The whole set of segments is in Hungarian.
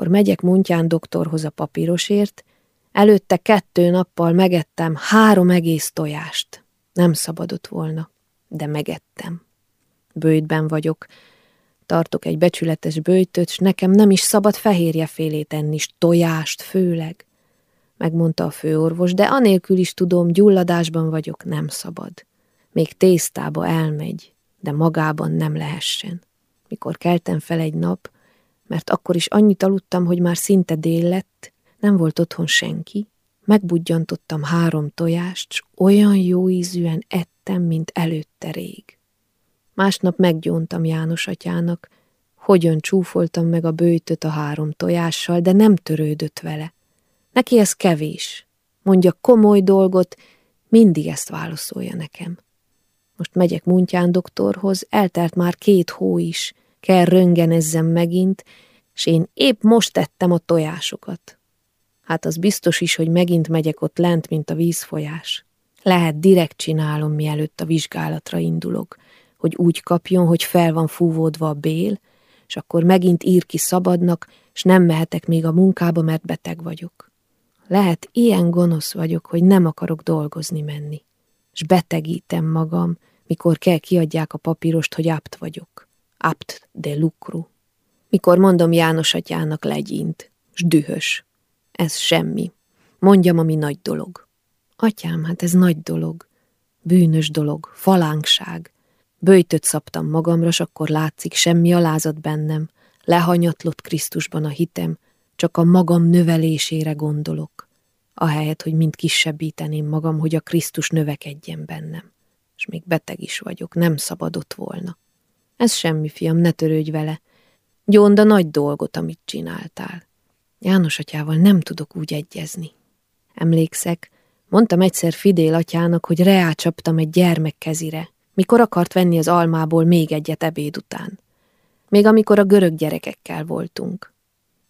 Mikor megyek Muntyán doktorhoz a papírosért, előtte kettő nappal megettem három egész tojást. Nem szabadott volna, de megettem. Bőjtben vagyok, tartok egy becsületes bőjtöt, s nekem nem is szabad fehérje félét enni, s tojást főleg. Megmondta a főorvos, de anélkül is tudom, gyulladásban vagyok, nem szabad. Még tésztába elmegy, de magában nem lehessen. Mikor keltem fel egy nap, mert akkor is annyit aludtam, hogy már szinte dél lett, nem volt otthon senki, megbudjantottam három tojást, olyan jó ízűen ettem, mint előtte rég. Másnap meggyóntam János atyának, hogyan csúfoltam meg a bőjtöt a három tojással, de nem törődött vele. Neki ez kevés. Mondja komoly dolgot, mindig ezt válaszolja nekem. Most megyek Muntyán doktorhoz, eltelt már két hó is, kell röngenezzem megint, és én épp most tettem a tojásokat. Hát az biztos is, hogy megint megyek ott lent, mint a vízfolyás. Lehet direkt csinálom, mielőtt a vizsgálatra indulok, hogy úgy kapjon, hogy fel van fúvódva a bél, és akkor megint ír ki szabadnak, és nem mehetek még a munkába, mert beteg vagyok. Lehet, ilyen gonosz vagyok, hogy nem akarok dolgozni menni, és betegítem magam, mikor kell kiadják a papírost, hogy apt vagyok. Apt de lucru. Mikor mondom János atyának legyint, s dühös. Ez semmi. Mondjam, ami nagy dolog. Atyám, hát ez nagy dolog. Bűnös dolog, falánkság. Böjtöt szabtam magamra, s akkor látszik, semmi alázat bennem. Lehanyatlott Krisztusban a hitem, csak a magam növelésére gondolok. Ahelyett, hogy mind kisebbíteném magam, hogy a Krisztus növekedjen bennem. És még beteg is vagyok, nem szabadott volna. Ez semmi, fiam, ne törődj vele. Gyonda nagy dolgot, amit csináltál. János atyával nem tudok úgy egyezni. Emlékszek, mondtam egyszer Fidél atyának, hogy reácsaptam egy gyermek kezire, mikor akart venni az almából még egyet ebéd után. Még amikor a görög gyerekekkel voltunk.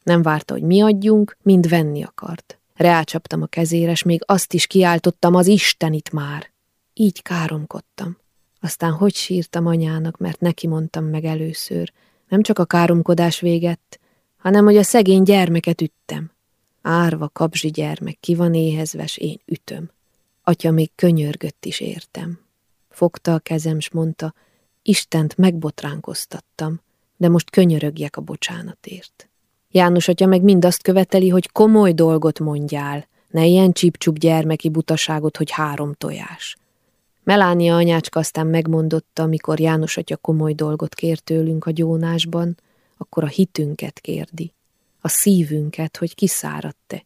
Nem várta, hogy mi adjunk, mind venni akart. Reácsaptam a kezére, és még azt is kiáltottam, az Istenit már. Így káromkodtam. Aztán hogy sírtam anyának, mert neki mondtam meg először. Nem csak a káromkodás végett, hanem hogy a szegény gyermeket üttem. Árva kapzsi gyermek, ki van éhezves, én ütöm. Atya még könyörgött is értem. Fogta a kezem, s mondta, Istent megbotránkoztattam, de most könyörögjek a bocsánatért. János atya meg mind azt követeli, hogy komoly dolgot mondjál, ne ilyen csípcsup gyermeki butaságot, hogy három tojás. Melánia anyácska aztán megmondotta, amikor János atya komoly dolgot kért tőlünk a gyónásban, akkor a hitünket kérdi, a szívünket, hogy kiszáradt-e.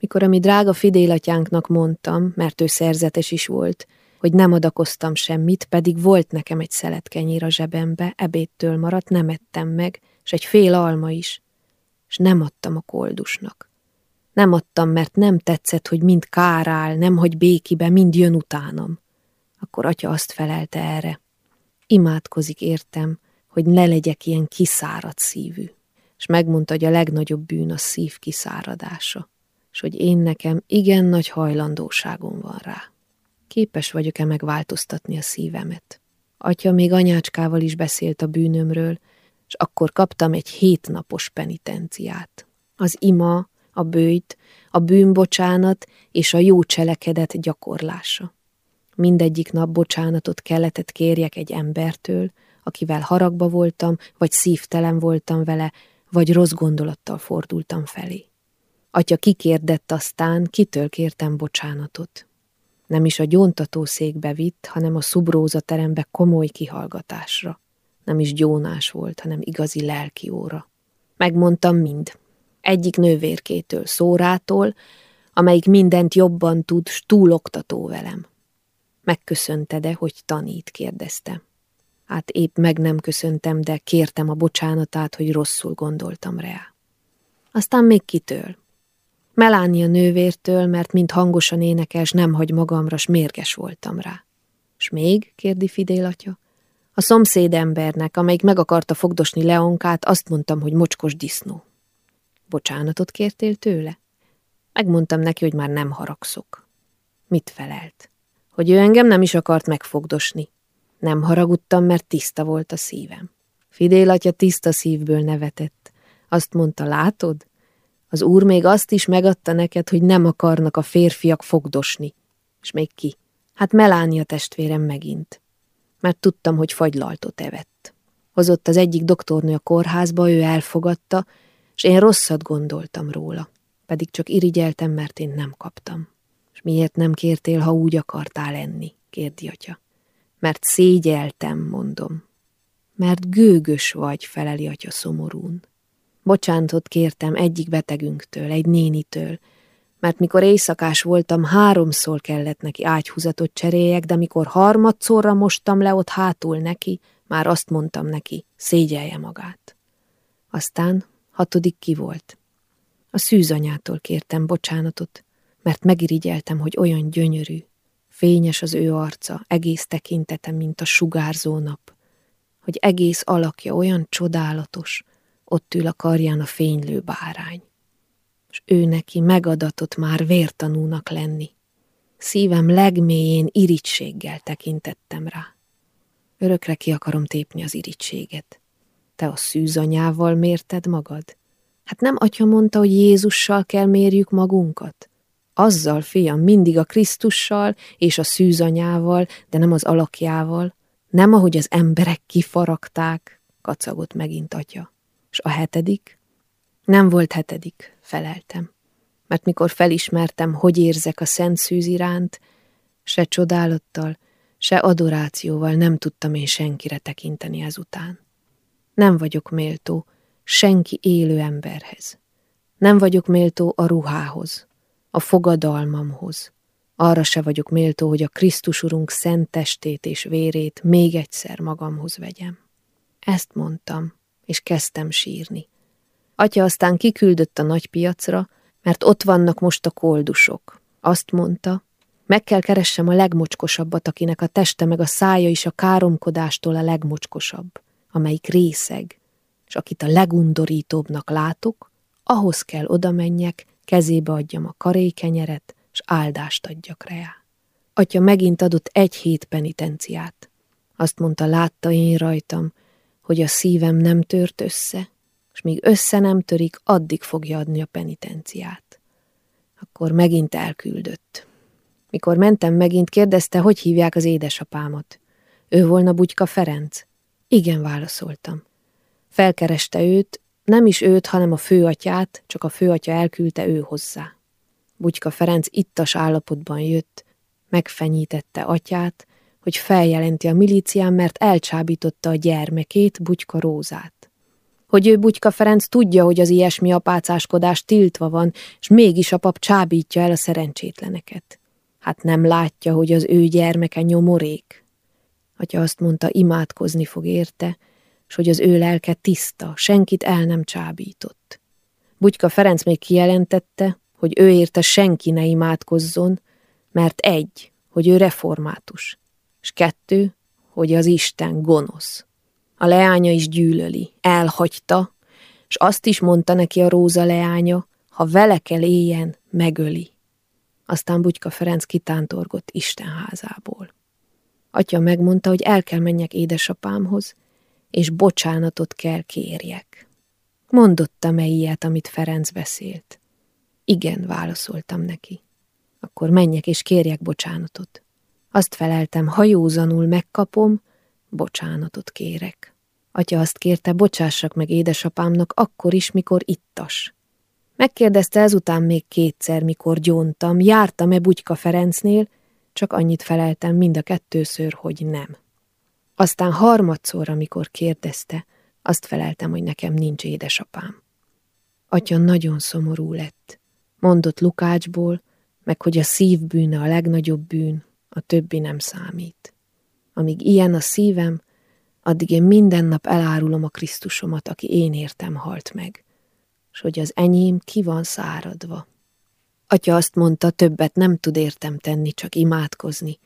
Mikor a mi drága fidélatyánknak mondtam, mert ő szerzetes is volt, hogy nem adakoztam semmit, pedig volt nekem egy szelet kenyér a zsebembe, ebédtől maradt, nem ettem meg, és egy fél alma is, és nem adtam a koldusnak. Nem adtam, mert nem tetszett, hogy mind kárál, nem hogy békibe, mind jön utánam. Akkor atya azt felelte erre. Imádkozik értem, hogy ne legyek ilyen kiszáradt szívű. És megmondta, hogy a legnagyobb bűn a szív kiszáradása, és hogy én nekem igen nagy hajlandóságom van rá. Képes vagyok-e megváltoztatni a szívemet? Atya még anyácskával is beszélt a bűnömről, és akkor kaptam egy hétnapos penitenciát. Az ima, a bőjt, a bűnbocsánat és a jó cselekedet gyakorlása. Mindegyik nap bocsánatot kelletett kérjek egy embertől, akivel haragba voltam, vagy szívtelen voltam vele, vagy rossz gondolattal fordultam felé. Atya kikérdett aztán, kitől kértem bocsánatot. Nem is a gyóntatószékbe vitt, hanem a szubróza terembe komoly kihallgatásra. Nem is gyónás volt, hanem igazi lelki óra. Megmondtam mind. Egyik nővérkétől, szórától, amelyik mindent jobban tud, s túloktató velem. Megköszönte-e, hogy tanít, kérdezte. Hát épp meg nem köszöntem, de kértem a bocsánatát, hogy rosszul gondoltam rá. Aztán még kitől. Melánia nővértől, mert mint hangosan énekes, nem hagy magamra, s mérges voltam rá. S még, kérdi Fidél atya, a szomszéd embernek, amelyik meg akarta fogdosni Leonkát, azt mondtam, hogy mocskos disznó. Bocsánatot kértél tőle? Megmondtam neki, hogy már nem haragszok. Mit felelt? Hogy ő engem nem is akart megfogdosni, nem haragudtam, mert tiszta volt a szívem. Fidél atya tiszta szívből nevetett. Azt mondta, látod? Az úr még azt is megadta neked, hogy nem akarnak a férfiak fogdosni. És még ki? Hát Melánia testvérem megint. Mert tudtam, hogy fagylaltot evett. Hozott az egyik doktornő a kórházba, ő elfogadta, és én rosszat gondoltam róla. Pedig csak irigyeltem, mert én nem kaptam. És miért nem kértél, ha úgy akartál enni? kérdi atya. Mert szégyeltem, mondom. Mert gőgös vagy, feleli atya szomorún. Bocsánatot kértem egyik betegünktől, egy nénitől, mert mikor éjszakás voltam, háromszor kellett neki ágyhúzatot cseréljek, de mikor harmadszorra mostam le ott hátul neki, már azt mondtam neki, szégyelje magát. Aztán hatodik ki volt. A szűzanyától kértem bocsánatot, mert megirigyeltem, hogy olyan gyönyörű, fényes az ő arca, egész tekintete, mint a sugárzó nap, hogy egész alakja olyan csodálatos, ott ül a karján a fénylő bárány. És ő neki megadatott már vértanúnak lenni. Szívem legmélyén irítséggel tekintettem rá. Örökre ki akarom tépni az irítséget. Te a szűzanyával mérted magad? Hát nem atya mondta, hogy Jézussal kell mérjük magunkat? Azzal, fiam, mindig a Krisztussal és a szűzanyával, de nem az alakjával, nem ahogy az emberek kifaragták, kacagott megint atya. És a hetedik? Nem volt hetedik, feleltem. Mert mikor felismertem, hogy érzek a szent szűz iránt, se csodálattal, se adorációval nem tudtam én senkire tekinteni ezután. Nem vagyok méltó senki élő emberhez. Nem vagyok méltó a ruhához, a fogadalmamhoz. Arra se vagyok méltó, hogy a Krisztus Urunk szent testét és vérét még egyszer magamhoz vegyem. Ezt mondtam, és kezdtem sírni. Atya aztán kiküldött a nagy piacra, mert ott vannak most a koldusok. Azt mondta, meg kell keressem a legmocskosabbat, akinek a teste meg a szája is a káromkodástól a legmocskosabb, amelyik részeg, és akit a legundorítóbbnak látok, ahhoz kell oda menjek, kezébe adjam a karékenyeret, és áldást adjak rá. Atya megint adott egy hét penitenciát. Azt mondta, látta én rajtam, hogy a szívem nem tört össze, és míg össze nem törik, addig fogja adni a penitenciát. Akkor megint elküldött. Mikor mentem megint, kérdezte, hogy hívják az édesapámat. Ő volna Bugyka Ferenc? Igen, válaszoltam. Felkereste őt, nem is őt, hanem a főatyát, csak a főatya elküldte ő hozzá. Bugyka Ferenc ittas állapotban jött, megfenyítette atyát, hogy feljelenti a milícián, mert elcsábította a gyermekét, Bugyka Rózát. Hogy ő Bugyka Ferenc tudja, hogy az ilyesmi apácáskodás tiltva van, és mégis a pap csábítja el a szerencsétleneket. Hát nem látja, hogy az ő gyermeke nyomorék. Atya azt mondta, imádkozni fog érte, és hogy az ő lelke tiszta, senkit el nem csábított. Bugyka Ferenc még kijelentette, hogy ő érte senki ne imádkozzon, mert egy, hogy ő református, és kettő, hogy az Isten gonosz. A leánya is gyűlöli, elhagyta, és azt is mondta neki a Róza leánya, ha vele kell éljen, megöli. Aztán Bugyka Ferenc kitántorgott Isten házából. Atya megmondta, hogy el kell menjek édesapámhoz, és bocsánatot kell kérjek. Mondottam-e ilyet, amit Ferenc beszélt? Igen, válaszoltam neki. Akkor menjek és kérjek bocsánatot. Azt feleltem, ha józanul megkapom, bocsánatot kérek. Atya azt kérte, bocsássak meg édesapámnak akkor is, mikor ittas. Megkérdezte ezután még kétszer, mikor gyóntam, jártam-e Bugyka Ferencnél, csak annyit feleltem mind a kettőször, hogy nem. Aztán harmadszor, amikor kérdezte, azt feleltem, hogy nekem nincs édesapám. Atya nagyon szomorú lett. Mondott Lukácsból, meg hogy a szív bűne a legnagyobb bűn, a többi nem számít. Amíg ilyen a szívem, addig én minden nap elárulom a Krisztusomat, aki én értem halt meg, és hogy az enyém ki van száradva. Atya azt mondta, többet nem tud értem tenni, csak imádkozni,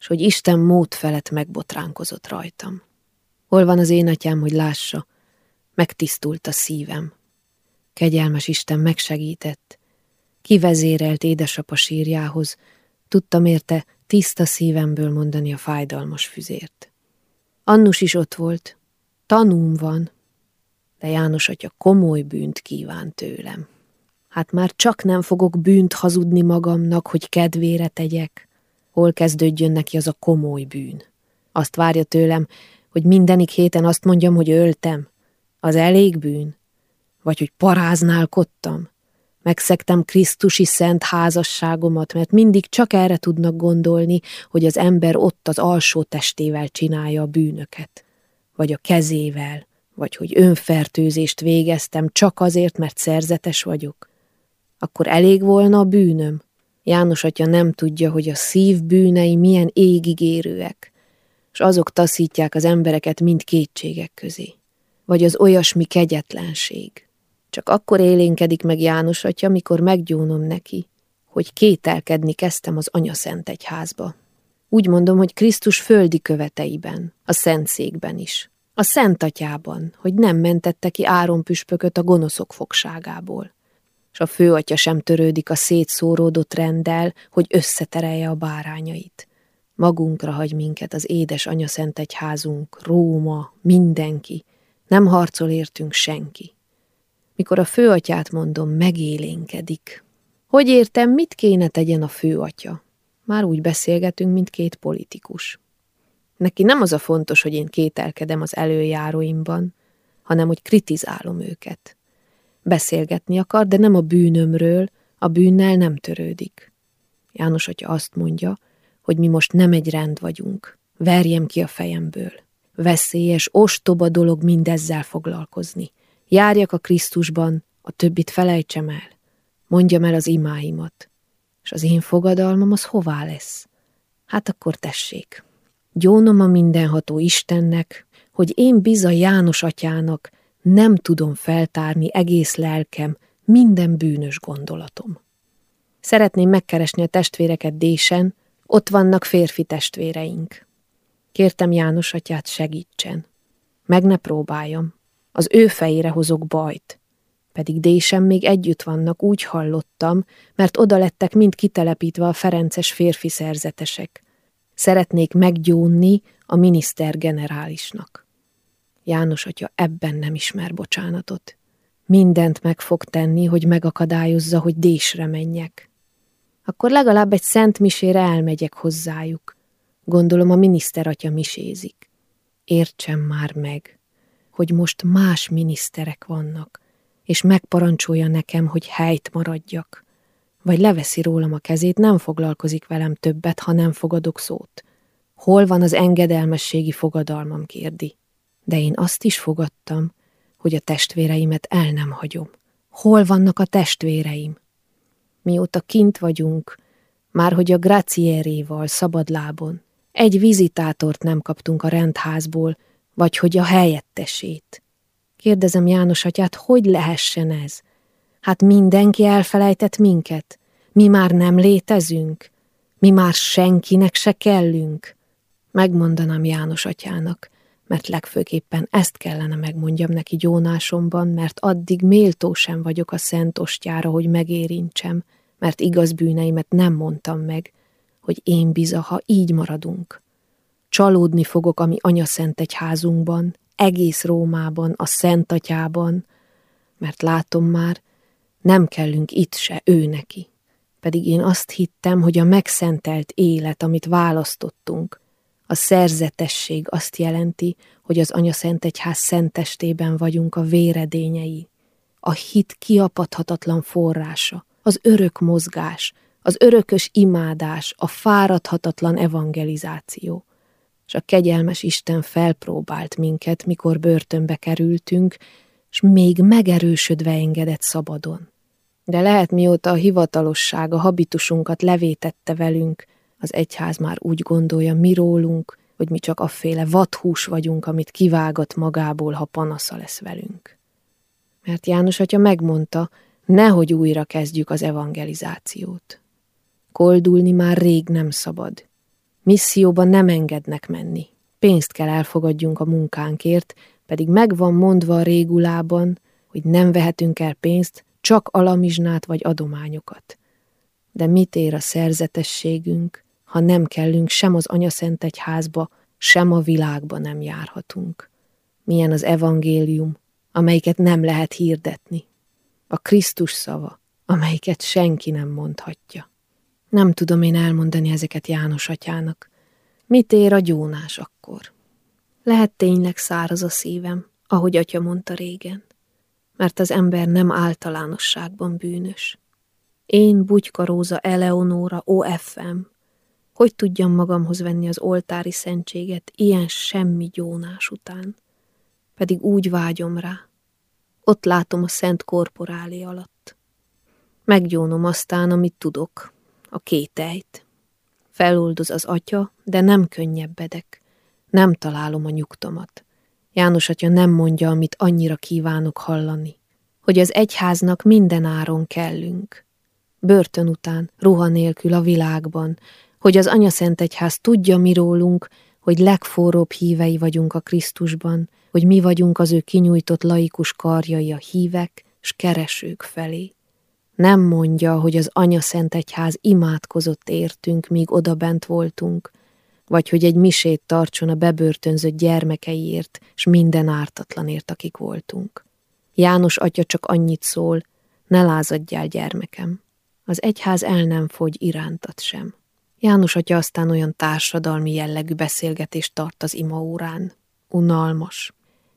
és hogy Isten mód felett megbotránkozott rajtam. Hol van az én atyám, hogy lássa? Megtisztult a szívem. Kegyelmes Isten megsegített. Kivezérelt édesapa sírjához, tudtam érte tiszta szívemből mondani a fájdalmas füzért. Annus is ott volt. Tanúm van. De János atya komoly bűnt kíván tőlem. Hát már csak nem fogok bűnt hazudni magamnak, hogy kedvére tegyek. Hol kezdődjön neki az a komoly bűn? Azt várja tőlem, hogy mindenik héten azt mondjam, hogy öltem. Az elég bűn? Vagy hogy paráználkodtam? Megszektem Krisztusi szent házasságomat, mert mindig csak erre tudnak gondolni, hogy az ember ott az alsó testével csinálja a bűnöket. Vagy a kezével, vagy hogy önfertőzést végeztem csak azért, mert szerzetes vagyok. Akkor elég volna a bűnöm? János atya nem tudja, hogy a szív bűnei milyen égigérőek, és azok taszítják az embereket mind kétségek közé. Vagy az olyasmi kegyetlenség, csak akkor élénkedik meg János atya, mikor meggyónom neki, hogy kételkedni kezdtem az Anya Szent Egyházba. Úgy mondom, hogy Krisztus földi követeiben, a Szentszékben is, a Szent Atyában, hogy nem mentette ki Áron püspököt a gonoszok fogságából. És a főatya sem törődik a szétszóródott rendel, hogy összeterelje a bárányait. Magunkra hagy minket az édes Anya Szent Egyházunk, Róma, mindenki, nem harcol értünk senki mikor a főatyát mondom, megélénkedik. Hogy értem, mit kéne tegyen a főatya? Már úgy beszélgetünk, mint két politikus. Neki nem az a fontos, hogy én kételkedem az előjáróimban, hanem hogy kritizálom őket. Beszélgetni akar, de nem a bűnömről, a bűnnel nem törődik. János atya azt mondja, hogy mi most nem egy rend vagyunk. Verjem ki a fejemből. Veszélyes, ostoba dolog mindezzel foglalkozni. Járjak a Krisztusban, a többit felejtsem el. Mondjam el az imáimat. És az én fogadalmam az hová lesz? Hát akkor tessék. Gyónom a mindenható Istennek, hogy én biza János atyának nem tudom feltárni egész lelkem, minden bűnös gondolatom. Szeretném megkeresni a testvéreket Désen, ott vannak férfi testvéreink. Kértem János atyát segítsen. Meg ne próbáljam, az ő fejére hozok bajt. Pedig Désem még együtt vannak, úgy hallottam, mert oda lettek mind kitelepítve a Ferences férfi szerzetesek. Szeretnék meggyónni a miniszter generálisnak. János atya ebben nem ismer bocsánatot. Mindent meg fog tenni, hogy megakadályozza, hogy Désre menjek. Akkor legalább egy szent misére elmegyek hozzájuk. Gondolom a miniszter atya misézik. Értsem már meg hogy most más miniszterek vannak, és megparancsolja nekem, hogy helyt maradjak. Vagy leveszi rólam a kezét, nem foglalkozik velem többet, ha nem fogadok szót. Hol van az engedelmességi fogadalmam, kérdi. De én azt is fogadtam, hogy a testvéreimet el nem hagyom. Hol vannak a testvéreim? Mióta kint vagyunk, már hogy a Gracieréval szabadlábon, egy vizitátort nem kaptunk a rendházból, vagy hogy a helyettesét. Kérdezem János atyát, hogy lehessen ez? Hát mindenki elfelejtett minket. Mi már nem létezünk. Mi már senkinek se kellünk. Megmondanám János atyának, mert legfőképpen ezt kellene megmondjam neki gyónásomban, mert addig méltó sem vagyok a szent ostjára, hogy megérintsem, mert igaz bűneimet nem mondtam meg, hogy én biza, ha így maradunk. Csalódni fogok a mi anyaszent egyházunkban, egész Rómában, a Szent Atyában, mert látom már, nem kellünk itt se ő neki. Pedig én azt hittem, hogy a megszentelt élet, amit választottunk, a szerzetesség azt jelenti, hogy az Anya Szent Egyház szentestében vagyunk a véredényei, a hit kiapadhatatlan forrása, az örök mozgás, az örökös imádás, a fáradhatatlan evangelizáció és a kegyelmes Isten felpróbált minket, mikor börtönbe kerültünk, és még megerősödve engedett szabadon. De lehet mióta a hivatalosság a habitusunkat levétette velünk, az egyház már úgy gondolja mi rólunk, hogy mi csak afféle vadhús vagyunk, amit kivágat magából, ha panasza lesz velünk. Mert János atya megmondta, nehogy újra kezdjük az evangelizációt. Koldulni már rég nem szabad, Misszióban nem engednek menni. Pénzt kell elfogadjunk a munkánkért, pedig meg van mondva a régulában, hogy nem vehetünk el pénzt, csak alamizsnát vagy adományokat. De mit ér a szerzetességünk, ha nem kellünk sem az Anyaszent Egyházba, sem a világba nem járhatunk? Milyen az evangélium, amelyiket nem lehet hirdetni. A Krisztus szava, amelyiket senki nem mondhatja. Nem tudom én elmondani ezeket János atyának. Mit ér a gyónás akkor? Lehet tényleg száraz a szívem, ahogy atya mondta régen, mert az ember nem általánosságban bűnös. Én, Bugyka Róza, Eleonóra, OFM, hogy tudjam magamhoz venni az oltári szentséget ilyen semmi gyónás után? Pedig úgy vágyom rá. Ott látom a szent korporálé alatt. Meggyónom aztán, amit tudok, a kételyt. Feloldoz az atya, de nem könnyebbedek. Nem találom a nyugtomat. János atya nem mondja, amit annyira kívánok hallani. Hogy az egyháznak minden áron kellünk. Börtön után, ruha nélkül a világban, hogy az Anya Szent Egyház tudja mi rólunk, hogy legforróbb hívei vagyunk a Krisztusban, hogy mi vagyunk az ő kinyújtott laikus karjai a hívek s keresők felé. Nem mondja, hogy az Anya Szent Egyház imádkozott értünk, míg odabent voltunk, vagy hogy egy misét tartson a bebörtönzött gyermekeiért, s minden ártatlanért, akik voltunk. János atya csak annyit szól, ne lázadjál, gyermekem. Az egyház el nem fogy irántat sem. János atya aztán olyan társadalmi jellegű beszélgetést tart az imaórán. Unalmas.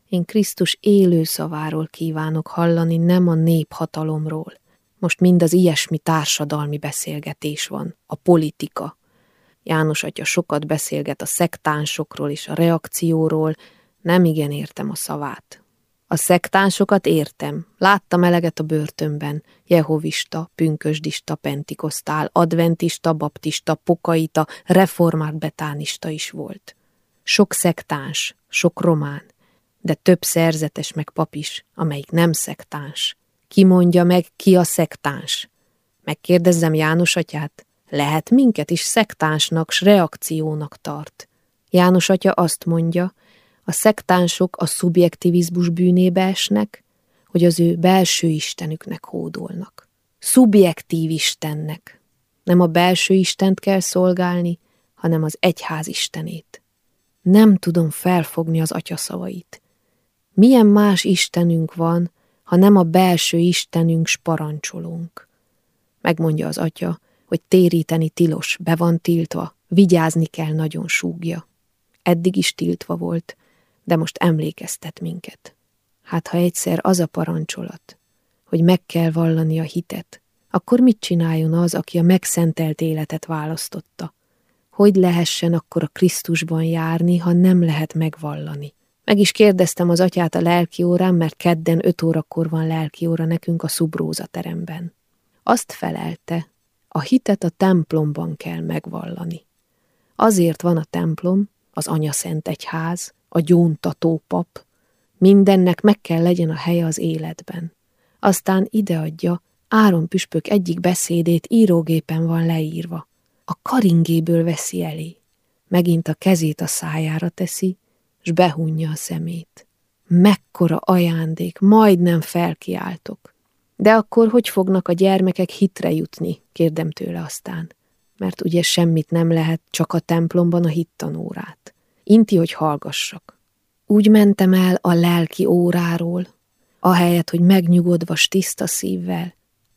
Én Krisztus élő szaváról kívánok hallani, nem a néphatalomról. Most mind az ilyesmi társadalmi beszélgetés van, a politika. János atya sokat beszélget a szektánsokról és a reakcióról, nem igen értem a szavát. A szektánsokat értem, láttam eleget a börtönben, jehovista, pünkösdista, pentikosztál, adventista, baptista, pokaita, reformált betánista is volt. Sok szektáns, sok román, de több szerzetes meg pap is, amelyik nem szektáns. Ki mondja meg, ki a szektáns? Megkérdezzem János atyát, lehet minket is szektánsnak s reakciónak tart. János atya azt mondja, a szektánsok a szubjektivizmus bűnébe esnek, hogy az ő belső istenüknek hódolnak. Szubjektív istennek. Nem a belső istent kell szolgálni, hanem az egyház istenét. Nem tudom felfogni az atya szavait. Milyen más istenünk van, ha nem a belső istenünk sparancsolunk? Megmondja az atya, hogy téríteni tilos, be van tiltva, vigyázni kell nagyon súgja. Eddig is tiltva volt, de most emlékeztet minket. Hát ha egyszer az a parancsolat, hogy meg kell vallani a hitet, akkor mit csináljon az, aki a megszentelt életet választotta? Hogy lehessen akkor a Krisztusban járni, ha nem lehet megvallani? Meg is kérdeztem az atyát a lelki órán, mert kedden öt órakor van lelki óra nekünk a szubróza teremben. Azt felelte, a hitet a templomban kell megvallani. Azért van a templom, az Anya Szent Egyház, a gyóntató pap, mindennek meg kell legyen a helye az életben. Aztán ideadja, Áron püspök egyik beszédét írógépen van leírva. A karingéből veszi elé. Megint a kezét a szájára teszi, s behunja a szemét. Mekkora ajándék, majdnem felkiáltok. De akkor hogy fognak a gyermekek hitre jutni, kérdem tőle aztán. Mert ugye semmit nem lehet, csak a templomban a hittanórát. Inti, hogy hallgassak. Úgy mentem el a lelki óráról, ahelyett, hogy megnyugodva, s tiszta szívvel,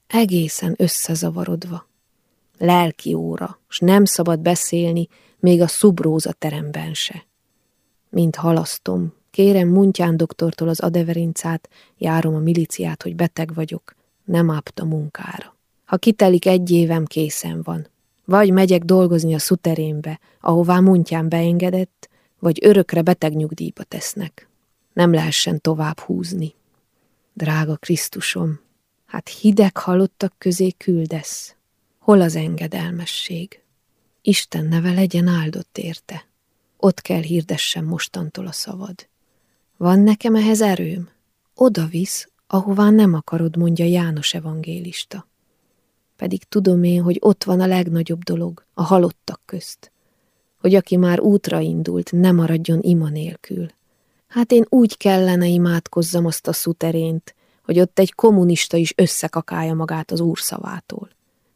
egészen összezavarodva. Lelki óra, s nem szabad beszélni, még a szubróza teremben se. Mint halasztom, kérem Muntyán doktortól az adeverincát, járom a miliciát, hogy beteg vagyok, nem ápt a munkára. Ha kitelik egy évem, készen van. Vagy megyek dolgozni a szuterénbe, ahová Muntyán beengedett, vagy örökre beteg nyugdíjba tesznek. Nem lehessen tovább húzni. Drága Krisztusom, hát hideg halottak közé küldesz. Hol az engedelmesség? Isten neve legyen áldott érte. Ott kell hirdessem mostantól a szavad. Van nekem ehhez erőm? Oda visz, ahová nem akarod, mondja János evangélista. Pedig tudom én, hogy ott van a legnagyobb dolog, a halottak közt hogy aki már útra indult, ne maradjon ima nélkül. Hát én úgy kellene imádkozzam azt a szuterént, hogy ott egy kommunista is összekakálja magát az úr szavától.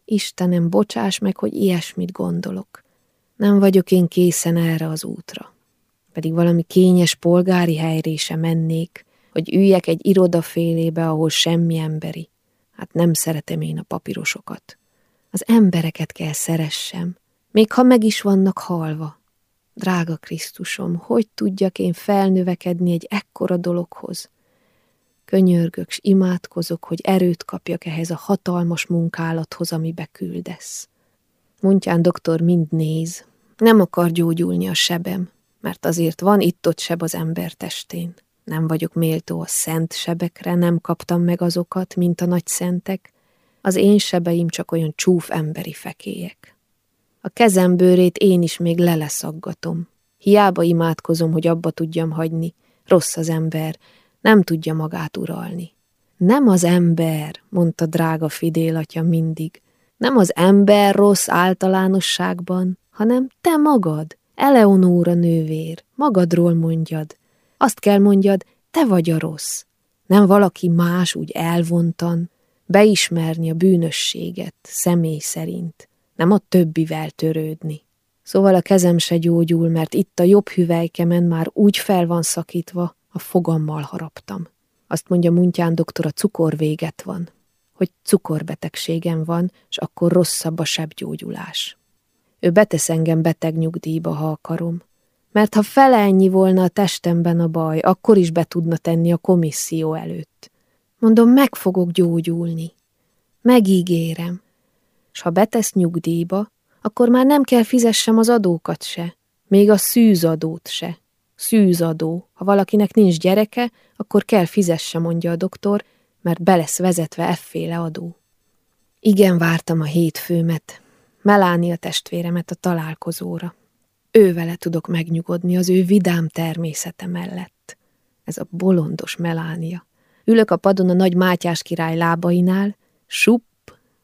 Istenem, bocsáss meg, hogy ilyesmit gondolok. Nem vagyok én készen erre az útra. Pedig valami kényes polgári helyre se mennék, hogy üljek egy irodafélébe, ahol semmi emberi. Hát nem szeretem én a papírosokat. Az embereket kell szeressem, még ha meg is vannak halva. Drága Krisztusom, hogy tudjak én felnövekedni egy ekkora dologhoz? Könyörgök, s imádkozok, hogy erőt kapjak ehhez a hatalmas munkálathoz, amibe küldesz. Muntján doktor mind néz, nem akar gyógyulni a sebem, mert azért van itt-ott seb az ember testén. Nem vagyok méltó a szent sebekre, nem kaptam meg azokat, mint a nagy szentek. Az én sebeim csak olyan csúf emberi fekélyek. A kezembőrét én is még leleszaggatom. Hiába imádkozom, hogy abba tudjam hagyni. Rossz az ember, nem tudja magát uralni. Nem az ember, mondta drága Fidél atya mindig. Nem az ember rossz általánosságban, hanem te magad, Eleonóra nővér, magadról mondjad. Azt kell mondjad, te vagy a rossz. Nem valaki más úgy elvontan, beismerni a bűnösséget személy szerint, nem a többivel törődni. Szóval a kezem se gyógyul, mert itt a jobb hüvelykemen már úgy fel van szakítva, a fogammal haraptam. Azt mondja Muntyán doktor, a cukor véget van, hogy cukorbetegségem van, és akkor rosszabb a sebgyógyulás. Ő betesz engem beteg nyugdíjba, ha akarom. Mert ha fele ennyi volna a testemben a baj, akkor is be tudna tenni a komisszió előtt. Mondom, meg fogok gyógyulni. Megígérem. S ha betesz nyugdíjba, akkor már nem kell fizessem az adókat se, még a szűzadót se. Szűzadó. Ha valakinek nincs gyereke, akkor kell fizesse, mondja a doktor, mert be lesz vezetve efféle adó. Igen, vártam a hétfőmet, Melánia testvéremet a találkozóra. Ővele tudok megnyugodni az ő vidám természete mellett. Ez a bolondos Melánia. Ülök a padon a nagy Mátyás király lábainál, supp,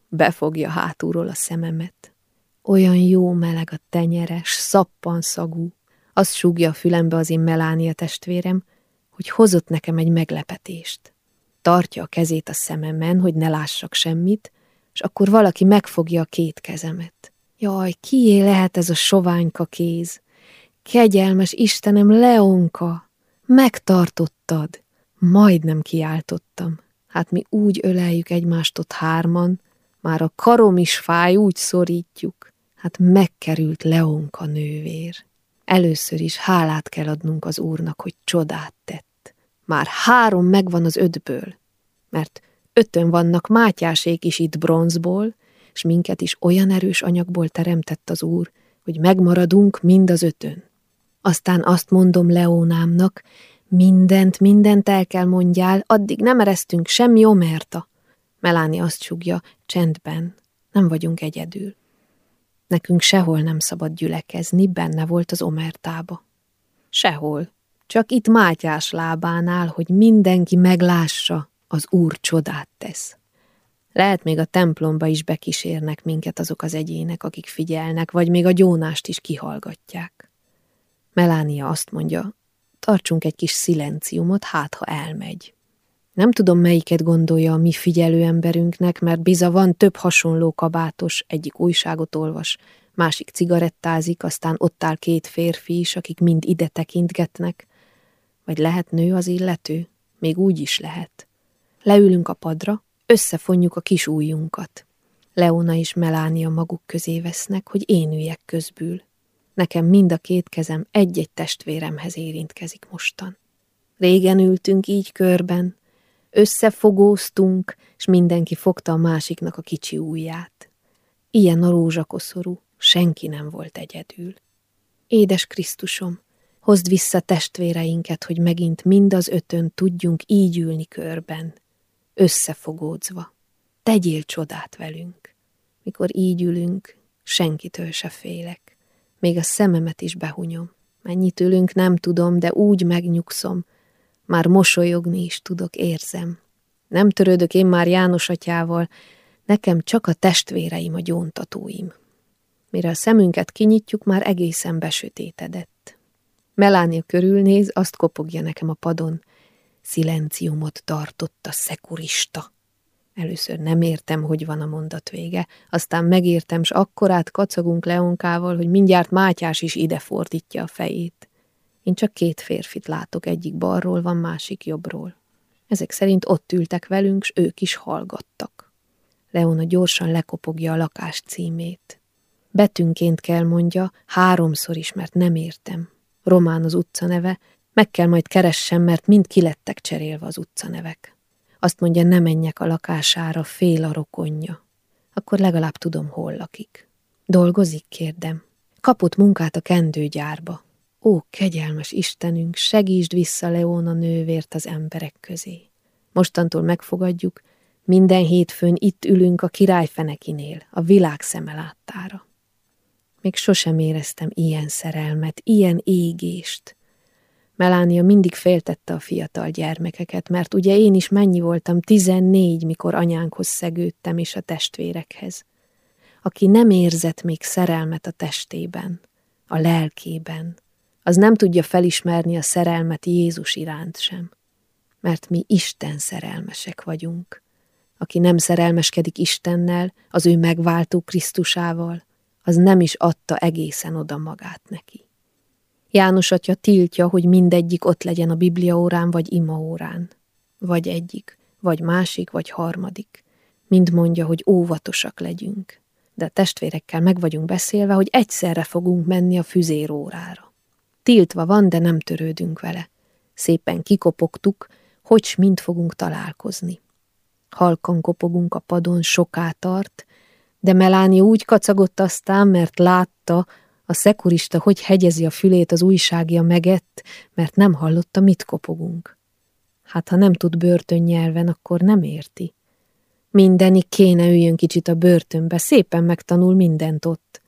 befogja hátulról a szememet. Olyan jó meleg a tenyeres, szappan szagú. Azt súgja a fülembe az én Melánia testvérem, hogy hozott nekem egy meglepetést. Tartja a kezét a szememen, hogy ne lássak semmit, és akkor valaki megfogja a két kezemet. Jaj, kié lehet ez a soványka kéz? Kegyelmes Istenem, Leonka! Megtartottad! Majdnem kiáltottam. Hát mi úgy öleljük egymást ott hárman, már a karom is fáj, úgy szorítjuk. Hát megkerült Leonka nővér. Először is hálát kell adnunk az úrnak, hogy csodát tett. Már három megvan az ötből, mert ötön vannak Mátyásék is itt bronzból, és minket is olyan erős anyagból teremtett az úr, hogy megmaradunk mind az ötön. Aztán azt mondom Leónámnak, mindent, mindent el kell mondjál, addig nem eresztünk semmi omerta. Meláni azt sugja, csendben, nem vagyunk egyedül. Nekünk sehol nem szabad gyülekezni, benne volt az omertába. Sehol, csak itt Mátyás lábánál, hogy mindenki meglássa, az Úr csodát tesz. Lehet még a templomba is bekísérnek minket azok az egyének, akik figyelnek, vagy még a gyónást is kihallgatják. Melánia azt mondja, tartsunk egy kis szilenciumot, hát ha elmegy. Nem tudom, melyiket gondolja a mi figyelő emberünknek, mert biza van több hasonló kabátos, egyik újságot olvas, másik cigarettázik, aztán ott áll két férfi is, akik mind ide tekintgetnek. Vagy lehet nő az illető? Még úgy is lehet. Leülünk a padra, összefonjuk a kis ujjunkat. Leona és Melánia maguk közé vesznek, hogy én üljek közbül. Nekem mind a két kezem egy-egy testvéremhez érintkezik mostan. Régen ültünk így körben, összefogóztunk, és mindenki fogta a másiknak a kicsi ujját. Ilyen a rózsakoszorú, senki nem volt egyedül. Édes Krisztusom, hozd vissza testvéreinket, hogy megint mind az ötön tudjunk így ülni körben, összefogódzva. Tegyél csodát velünk. Mikor így ülünk, senkitől se félek. Még a szememet is behunyom. Mennyit ülünk, nem tudom, de úgy megnyugszom. Már mosolyogni is tudok, érzem. Nem törődök én már János atyával, nekem csak a testvéreim a gyóntatóim. Mire a szemünket kinyitjuk, már egészen besötétedett. Melánia körülnéz, azt kopogja nekem a padon – Szilenciumot tartott a szekurista. Először nem értem, hogy van a mondat vége, aztán megértem, s akkorát kacagunk Leonkával, hogy mindjárt Mátyás is ide fordítja a fejét. Én csak két férfit látok, egyik balról van, másik jobbról. Ezek szerint ott ültek velünk, s ők is hallgattak. Leona gyorsan lekopogja a lakás címét. Betűnként kell mondja, háromszor is, mert nem értem. Román az utca neve, meg kell majd keressem, mert mind kilettek cserélve az utcanevek. Azt mondja, ne menjek a lakására, fél a rokonja. Akkor legalább tudom, hol lakik. Dolgozik, kérdem. Kapott munkát a kendőgyárba. Ó, kegyelmes Istenünk, segítsd vissza Leóna nővért az emberek közé. Mostantól megfogadjuk, minden hétfőn itt ülünk a királyfenekinél, a világ szeme láttára. Még sosem éreztem ilyen szerelmet, ilyen égést. Melánia mindig féltette a fiatal gyermekeket, mert ugye én is mennyi voltam, tizennégy, mikor anyánkhoz szegődtem és a testvérekhez. Aki nem érzett még szerelmet a testében, a lelkében, az nem tudja felismerni a szerelmet Jézus iránt sem. Mert mi Isten szerelmesek vagyunk. Aki nem szerelmeskedik Istennel, az ő megváltó Krisztusával, az nem is adta egészen oda magát neki. János atya tiltja, hogy mindegyik ott legyen a Biblia órán vagy ima órán. Vagy egyik, vagy másik, vagy harmadik. Mind mondja, hogy óvatosak legyünk. De a testvérekkel meg vagyunk beszélve, hogy egyszerre fogunk menni a füzérórára. Tiltva van, de nem törődünk vele. Szépen kikopogtuk, hogy mind fogunk találkozni. Halkan kopogunk a padon, soká tart, de Melánia úgy kacagott aztán, mert látta, a szekurista hogy hegyezi a fülét az újságja megett, mert nem hallotta, mit kopogunk. Hát ha nem tud börtönnyelven, akkor nem érti. Mindenik kéne üljön kicsit a börtönbe, szépen megtanul mindent ott.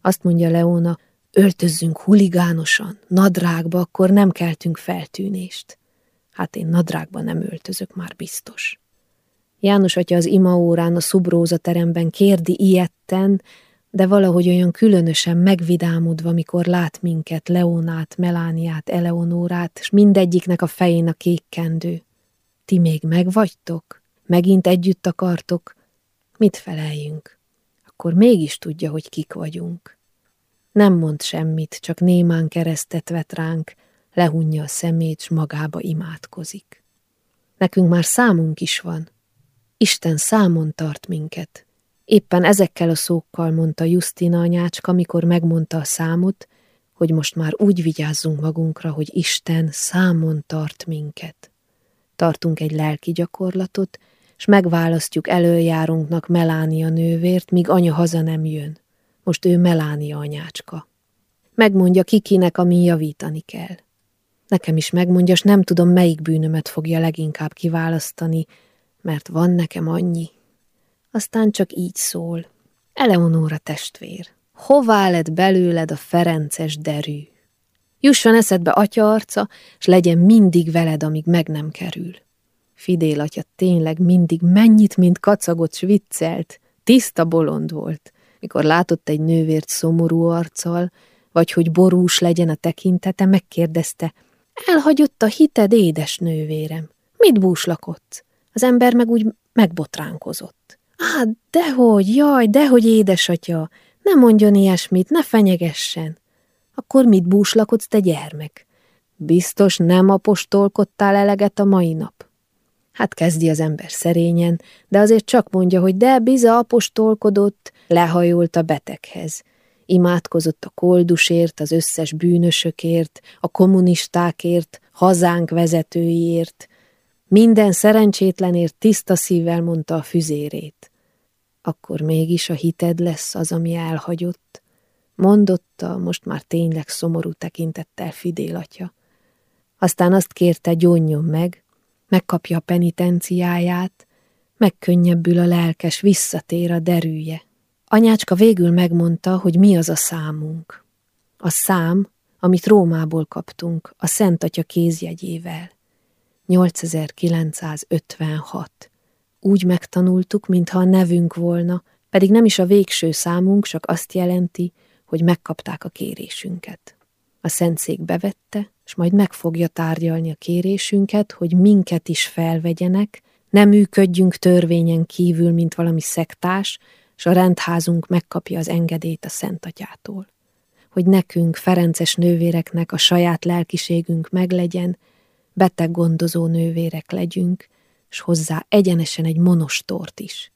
Azt mondja Leona, öltözzünk huligánosan, nadrágba, akkor nem keltünk feltűnést. Hát én nadrágba nem öltözök, már biztos. János atya az imaórán a szubróza teremben kérdi ilyetten, de valahogy olyan különösen megvidámodva, mikor lát minket, Leonát, Melániát, Eleonórát, és mindegyiknek a fején a kék kendő. Ti még megvagytok? Megint együtt akartok? Mit feleljünk? Akkor mégis tudja, hogy kik vagyunk. Nem mond semmit, csak némán keresztet vet ránk, lehunja a szemét, s magába imádkozik. Nekünk már számunk is van. Isten számon tart minket. Éppen ezekkel a szókkal mondta Justina anyácska, mikor megmondta a számot, hogy most már úgy vigyázzunk magunkra, hogy Isten számon tart minket. Tartunk egy lelki gyakorlatot, s megválasztjuk előjárunknak Melánia nővért, míg anya haza nem jön. Most ő Melánia anyácska. Megmondja kikinek, ami javítani kell. Nekem is megmondja, s nem tudom, melyik bűnömet fogja leginkább kiválasztani, mert van nekem annyi. Aztán csak így szól. Eleonóra testvér, hová lett belőled a ferences derű? Jusson eszedbe atya arca, s legyen mindig veled, amíg meg nem kerül. Fidél atya tényleg mindig mennyit, mint kacagott, s viccelt, tiszta bolond volt, mikor látott egy nővért szomorú arccal, vagy hogy borús legyen a tekintete, megkérdezte, elhagyott a hited, édes nővérem, mit búslakott? Az ember meg úgy megbotránkozott. Á, dehogy, jaj, dehogy édesatya, ne mondjon ilyesmit, ne fenyegessen. Akkor mit búslakodsz, te gyermek? Biztos nem apostolkodtál eleget a mai nap. Hát kezdi az ember szerényen, de azért csak mondja, hogy de biza apostolkodott, lehajolt a beteghez. Imádkozott a koldusért, az összes bűnösökért, a kommunistákért, hazánk vezetőiért. Minden szerencsétlenért tiszta szívvel mondta a füzérét. Akkor mégis a hited lesz az, ami elhagyott, mondotta most már tényleg szomorú tekintettel Fidél atya. Aztán azt kérte, gyónjon meg, megkapja a penitenciáját, megkönnyebbül a lelkes, visszatér a derűje. Anyácska végül megmondta, hogy mi az a számunk. A szám, amit Rómából kaptunk, a Szent Atya kézjegyével. 8956. Úgy megtanultuk, mintha a nevünk volna, pedig nem is a végső számunk, csak azt jelenti, hogy megkapták a kérésünket. A szentszék bevette, és majd meg fogja tárgyalni a kérésünket, hogy minket is felvegyenek, nem működjünk törvényen kívül, mint valami szektás, és a rendházunk megkapja az engedélyt a Szent hogy nekünk, Ferences nővéreknek a saját lelkiségünk meglegyen, beteg gondozó nővérek legyünk, és hozzá egyenesen egy monostort is.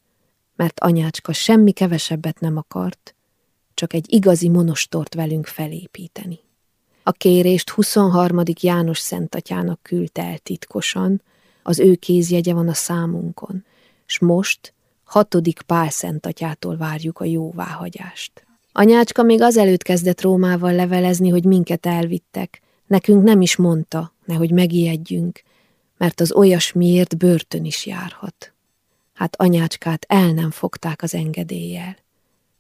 Mert anyácska semmi kevesebbet nem akart, csak egy igazi monostort velünk felépíteni. A kérést 23. János Szentatyának küldte el titkosan, az ő kézjegye van a számunkon, s most hatodik Pál Szentatyától várjuk a jóváhagyást. Anyácska még azelőtt kezdett Rómával levelezni, hogy minket elvittek. Nekünk nem is mondta, nehogy megijedjünk, mert az olyasmiért börtön is járhat. Hát anyácskát el nem fogták az engedéllyel,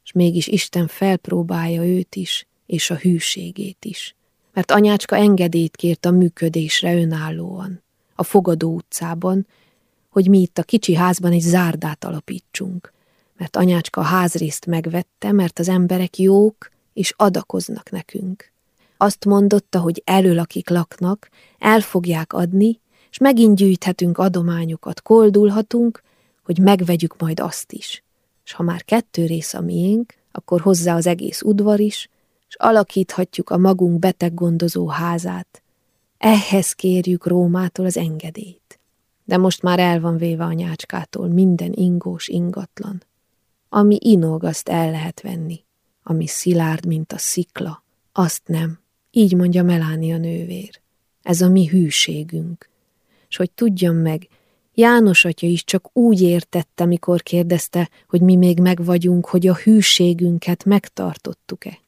és mégis Isten felpróbálja őt is, és a hűségét is, mert anyácska engedélyt kért a működésre önállóan, a Fogadó utcában, hogy mi itt a kicsi házban egy zárdát alapítsunk, mert anyácska a házrészt megvette, mert az emberek jók, és adakoznak nekünk. Azt mondotta, hogy elől, akik laknak, el fogják adni, és megint gyűjthetünk adományokat, koldulhatunk, hogy megvegyük majd azt is. És ha már kettő rész a miénk, akkor hozzá az egész udvar is, és alakíthatjuk a magunk beteg gondozó házát. Ehhez kérjük Rómától az engedélyt. De most már el van véve a nyácskától minden ingós ingatlan. Ami inog, azt el lehet venni. Ami szilárd, mint a szikla, azt nem. Így mondja Melánia nővér. Ez a mi hűségünk. És hogy tudjam meg, János atya is csak úgy értette, mikor kérdezte, hogy mi még megvagyunk, hogy a hűségünket megtartottuk-e.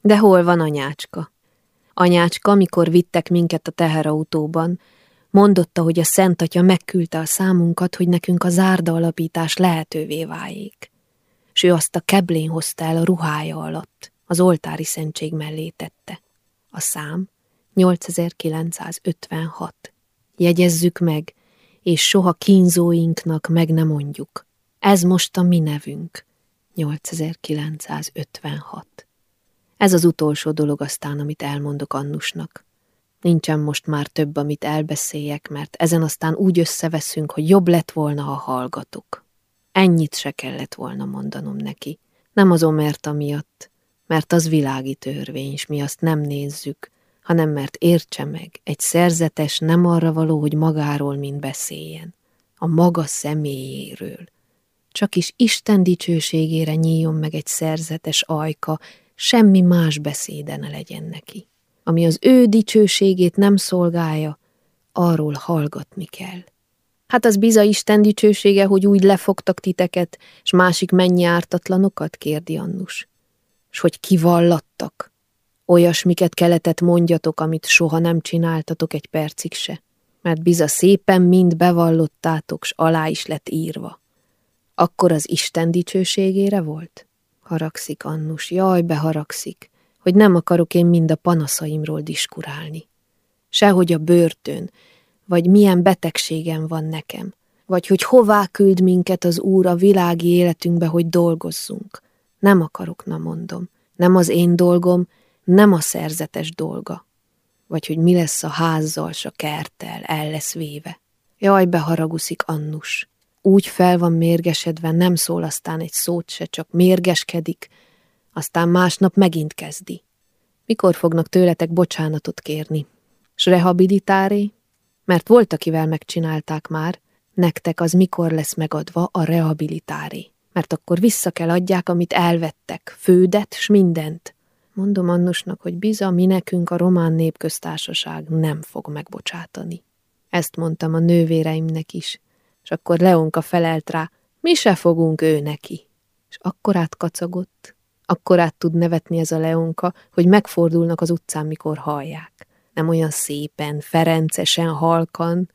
De hol van anyácska? Anyácska, mikor vittek minket a teherautóban, mondotta, hogy a Szent Atya megküldte a számunkat, hogy nekünk a zárda alapítás lehetővé váljék. S ő azt a keblén hozta el a ruhája alatt, az oltári szentség mellé tette. A szám 8956. Jegyezzük meg, és soha kínzóinknak meg nem mondjuk. Ez most a mi nevünk. 8956. Ez az utolsó dolog aztán, amit elmondok Annusnak. Nincsen most már több, amit elbeszéljek, mert ezen aztán úgy összeveszünk, hogy jobb lett volna, ha hallgatok. Ennyit se kellett volna mondanom neki. Nem az omerta miatt, mert az világi törvény, és mi azt nem nézzük, hanem mert értse meg, egy szerzetes nem arra való, hogy magáról mind beszéljen, a maga személyéről. Csak is Isten dicsőségére nyíljon meg egy szerzetes ajka, semmi más beszéde ne legyen neki. Ami az ő dicsőségét nem szolgálja, arról hallgatni kell. Hát az biza Isten dicsősége, hogy úgy lefogtak titeket, s másik mennyi ártatlanokat, kérdi Annus. S hogy kivallattak, Olyasmiket keletett mondjatok, amit soha nem csináltatok egy percig se, mert biza szépen mind bevallottátok, s alá is lett írva. Akkor az Isten dicsőségére volt? Haragszik Annus, jaj, beharagszik, hogy nem akarok én mind a panaszaimról diskurálni. Sehogy a börtön, vagy milyen betegségem van nekem, vagy hogy hová küld minket az Úr a világi életünkbe, hogy dolgozzunk. Nem akarok, na mondom. Nem az én dolgom, nem a szerzetes dolga, vagy hogy mi lesz a házzal, s a kerttel, el lesz véve. Jaj, beharaguszik Annus. Úgy fel van mérgesedve, nem szól aztán egy szót se, csak mérgeskedik, aztán másnap megint kezdi. Mikor fognak tőletek bocsánatot kérni? S rehabilitáré? Mert volt, akivel megcsinálták már, nektek az mikor lesz megadva a rehabilitáré. Mert akkor vissza kell adják, amit elvettek, fődet, s mindent. Mondom Annusnak, hogy biza, mi nekünk a román népköztársaság nem fog megbocsátani. Ezt mondtam a nővéreimnek is, és akkor Leonka felelt rá, mi se fogunk ő neki. És akkor átkacagott, akkor át tud nevetni ez a Leonka, hogy megfordulnak az utcán, mikor hallják. Nem olyan szépen, ferencesen, halkan,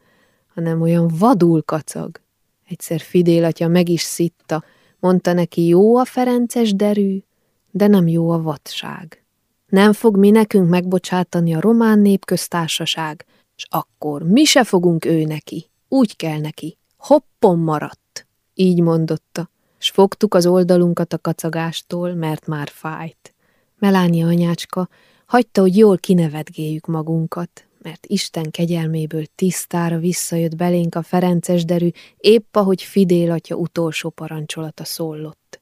hanem olyan vadul kacag. Egyszer Fidél atya meg is szitta, mondta neki, jó a ferences derű, de nem jó a vadság. Nem fog mi nekünk megbocsátani a román népköztársaság, és akkor mi se fogunk ő neki, úgy kell neki, hoppon maradt. Így mondotta, s fogtuk az oldalunkat a kacagástól, mert már fájt. Melánia anyácska hagyta, hogy jól kinevetgéljük magunkat, mert Isten kegyelméből tisztára visszajött belénk a Ferences derű, épp ahogy Fidél atya utolsó parancsolata szólott.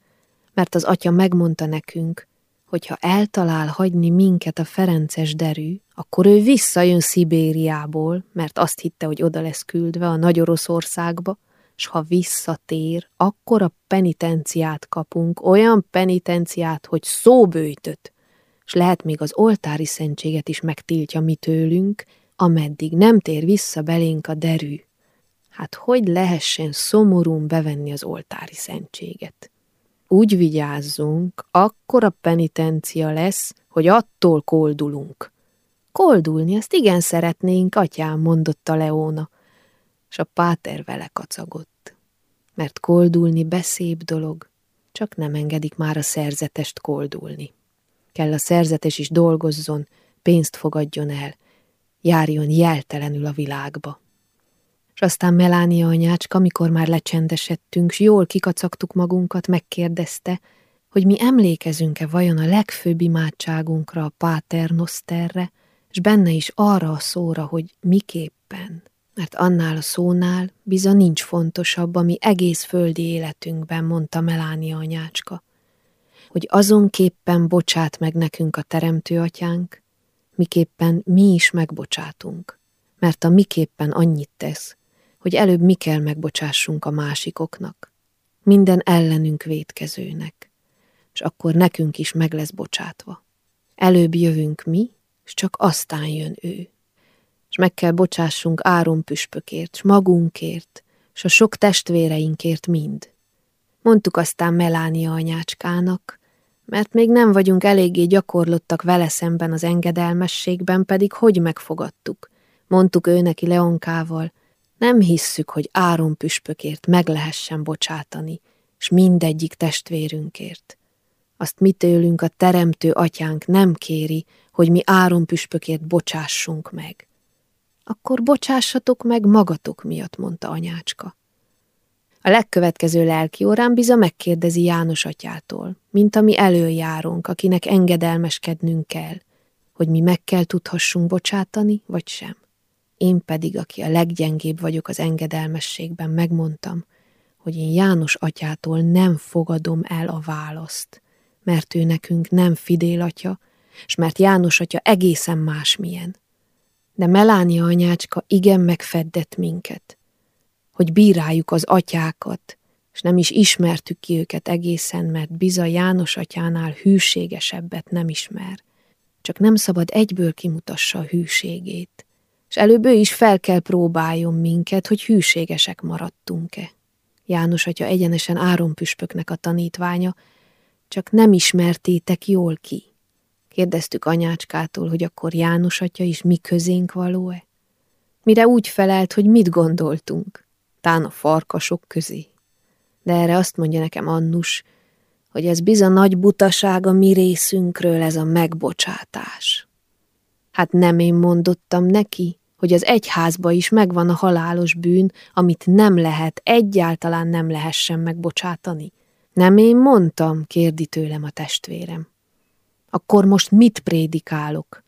Mert az atya megmondta nekünk, hogyha eltalál hagyni minket a Ferences derű, akkor ő visszajön Szibériából, mert azt hitte, hogy oda lesz küldve a Nagy Oroszországba, s ha visszatér, akkor a penitenciát kapunk, olyan penitenciát, hogy szóbőjtöt, s lehet még az oltári szentséget is megtiltja mi tőlünk, ameddig nem tér vissza belénk a derű. Hát hogy lehessen szomorún bevenni az oltári szentséget? Úgy vigyázzunk, akkor a penitencia lesz, hogy attól koldulunk. Koldulni, ezt igen szeretnénk, atyám, mondotta Leóna, és a páter vele kacagott. Mert koldulni beszéb dolog, csak nem engedik már a szerzetest koldulni. Kell a szerzetes is dolgozzon, pénzt fogadjon el, járjon jeltelenül a világba. És aztán Melánia anyácska, amikor már lecsendesedtünk, s jól kikacagtuk magunkat, megkérdezte, hogy mi emlékezünk-e vajon a legfőbb imádságunkra, a Páter Nosterre, és benne is arra a szóra, hogy miképpen. Mert annál a szónál biza nincs fontosabb, ami egész földi életünkben, mondta Melánia anyácska, hogy azonképpen bocsát meg nekünk a Teremtő Atyánk, miképpen mi is megbocsátunk, mert a miképpen annyit tesz, hogy előbb mi kell megbocsássunk a másikoknak, minden ellenünk vétkezőnek, és akkor nekünk is meg lesz bocsátva. Előbb jövünk mi, és csak aztán jön ő. És meg kell bocsássunk Áron püspökért, s magunkért, s a sok testvéreinkért mind. Mondtuk aztán Melánia anyácskának, mert még nem vagyunk eléggé gyakorlottak vele szemben az engedelmességben, pedig hogy megfogadtuk. Mondtuk ő neki Leonkával, nem hisszük, hogy Áron püspökért meg lehessen bocsátani, s mindegyik testvérünkért. Azt mi tőlünk a teremtő atyánk nem kéri, hogy mi Áron püspökért bocsássunk meg. Akkor bocsássatok meg magatok miatt, mondta anyácska. A legkövetkező lelki órán biza megkérdezi János atyától, mint ami előjárónk, akinek engedelmeskednünk kell, hogy mi meg kell tudhassunk bocsátani, vagy sem. Én pedig, aki a leggyengébb vagyok az engedelmességben, megmondtam, hogy én János atyától nem fogadom el a választ, mert ő nekünk nem fidél atya, és mert János atya egészen másmilyen. De Melánia anyácska igen megfeddett minket, hogy bíráljuk az atyákat, és nem is ismertük ki őket egészen, mert biza János atyánál hűségesebbet nem ismer. Csak nem szabad egyből kimutassa a hűségét, és előbb ő is fel kell próbáljon minket, hogy hűségesek maradtunk-e. János atya egyenesen Áron püspöknek a tanítványa, csak nem ismertétek jól ki. Kérdeztük anyácskától, hogy akkor János atya is mi közénk való-e? Mire úgy felelt, hogy mit gondoltunk, tán a farkasok közé. De erre azt mondja nekem Annus, hogy ez bizony nagy butaság a mi részünkről ez a megbocsátás. Hát nem én mondottam neki, hogy az egyházba is megvan a halálos bűn, amit nem lehet, egyáltalán nem lehessen megbocsátani. Nem én mondtam, kérdi tőlem a testvérem. Akkor most mit prédikálok?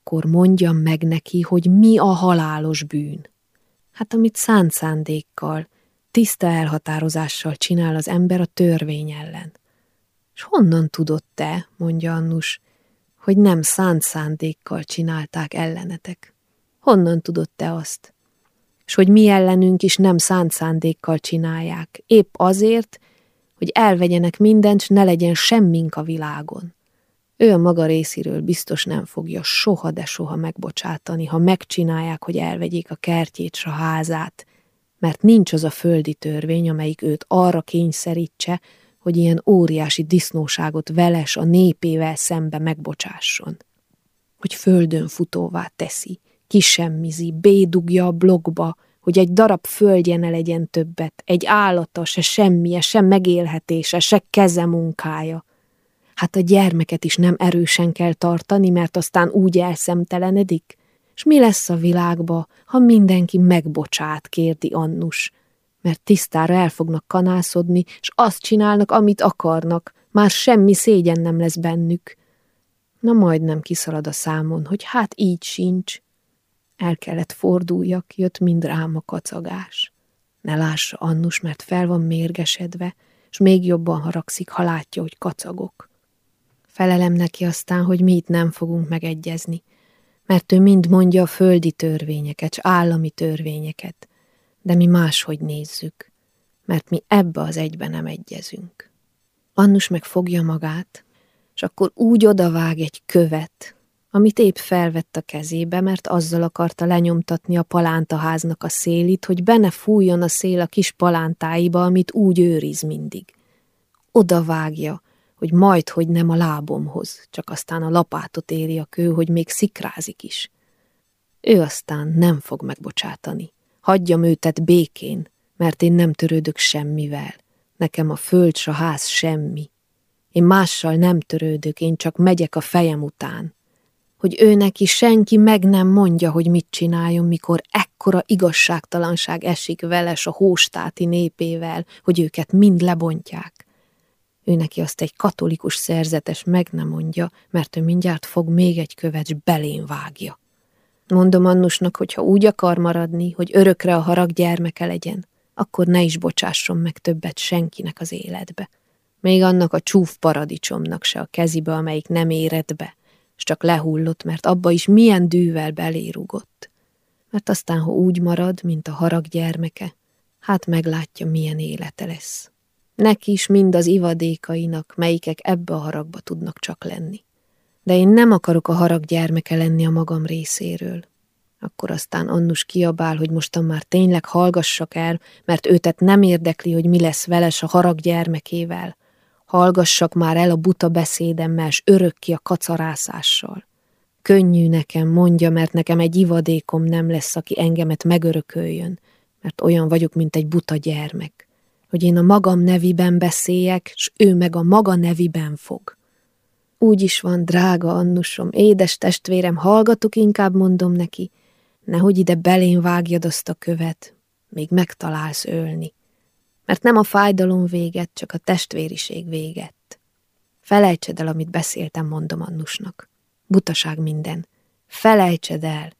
Akkor mondjam meg neki, hogy mi a halálos bűn. Hát amit szánt szándékkal, tiszta elhatározással csinál az ember a törvény ellen. És honnan tudott te, mondja Annus, hogy nem szánt szándékkal csinálták ellenetek? Honnan tudott te azt? És hogy mi ellenünk is nem szánt szándékkal csinálják, épp azért, hogy elvegyenek mindent, s ne legyen semmink a világon. Ő a maga részéről biztos nem fogja soha, de soha megbocsátani, ha megcsinálják, hogy elvegyék a kertjét s a házát, mert nincs az a földi törvény, amelyik őt arra kényszerítse, hogy ilyen óriási disznóságot veles a népével szembe megbocsásson. Hogy földön futóvá teszi, kisemmizi, bédugja a blogba, hogy egy darab földje ne legyen többet, egy állata, se semmije, se megélhetése, se keze munkája. Hát a gyermeket is nem erősen kell tartani, mert aztán úgy elszemtelenedik. És mi lesz a világba, ha mindenki megbocsát, kérdi Annus, mert tisztára el fognak kanászodni, és azt csinálnak, amit akarnak, már semmi szégyen nem lesz bennük. Na majdnem kiszalad a számon, hogy hát így sincs. El kellett forduljak, jött mind rám a kacagás. Ne lássa Annus, mert fel van mérgesedve, és még jobban haragszik, ha látja, hogy kacagok. Felelem neki aztán, hogy mi nem fogunk megegyezni, mert ő mind mondja a földi törvényeket, s állami törvényeket, de mi máshogy nézzük, mert mi ebbe az egybe nem egyezünk. Annus meg fogja magát, és akkor úgy odavág egy követ, amit épp felvett a kezébe, mert azzal akarta lenyomtatni a palántaháznak a szélit, hogy benne fújjon a szél a kis palántáiba, amit úgy őriz mindig. Oda vágja, hogy majd, hogy nem a lábomhoz, csak aztán a lapátot éri a kő, hogy még szikrázik is. Ő aztán nem fog megbocsátani. Hagyjam őtet békén, mert én nem törődök semmivel. Nekem a föld s a ház semmi. Én mással nem törődök, én csak megyek a fejem után hogy ő neki senki meg nem mondja, hogy mit csináljon, mikor ekkora igazságtalanság esik veles a hóstáti népével, hogy őket mind lebontják. Ő neki azt egy katolikus szerzetes meg nem mondja, mert ő mindjárt fog még egy követ, belén vágja. Mondom Annusnak, hogy ha úgy akar maradni, hogy örökre a harag gyermeke legyen, akkor ne is bocsásson meg többet senkinek az életbe. Még annak a csúf paradicsomnak se a kezibe, amelyik nem éred be, és csak lehullott, mert abba is milyen dűvel belérugott. Mert aztán, ha úgy marad, mint a harag gyermeke, hát meglátja, milyen élete lesz. Neki is mind az ivadékainak, melyikek ebbe a haragba tudnak csak lenni. De én nem akarok a harag gyermeke lenni a magam részéről. Akkor aztán Annus kiabál, hogy mostan már tényleg hallgassak el, mert őtet nem érdekli, hogy mi lesz veles a harag gyermekével, Hallgassak már el a buta beszédemmel, s örökki a kacarászással. Könnyű nekem, mondja, mert nekem egy ivadékom nem lesz, aki engemet megörököljön, mert olyan vagyok, mint egy buta gyermek, hogy én a magam neviben beszéljek, s ő meg a maga neviben fog. Úgy is van, drága Annusom, édes testvérem, hallgatok, inkább mondom neki, nehogy ide belén vágjad azt a követ, még megtalálsz ölni mert nem a fájdalom véget, csak a testvériség véget. Felejtsed el, amit beszéltem, mondom Annusnak. Butaság minden. Felejtsed el.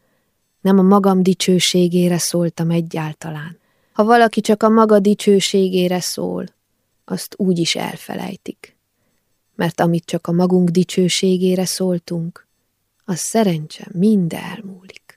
Nem a magam dicsőségére szóltam egyáltalán. Ha valaki csak a maga dicsőségére szól, azt úgy is elfelejtik. Mert amit csak a magunk dicsőségére szóltunk, az szerencse mind elmúlt.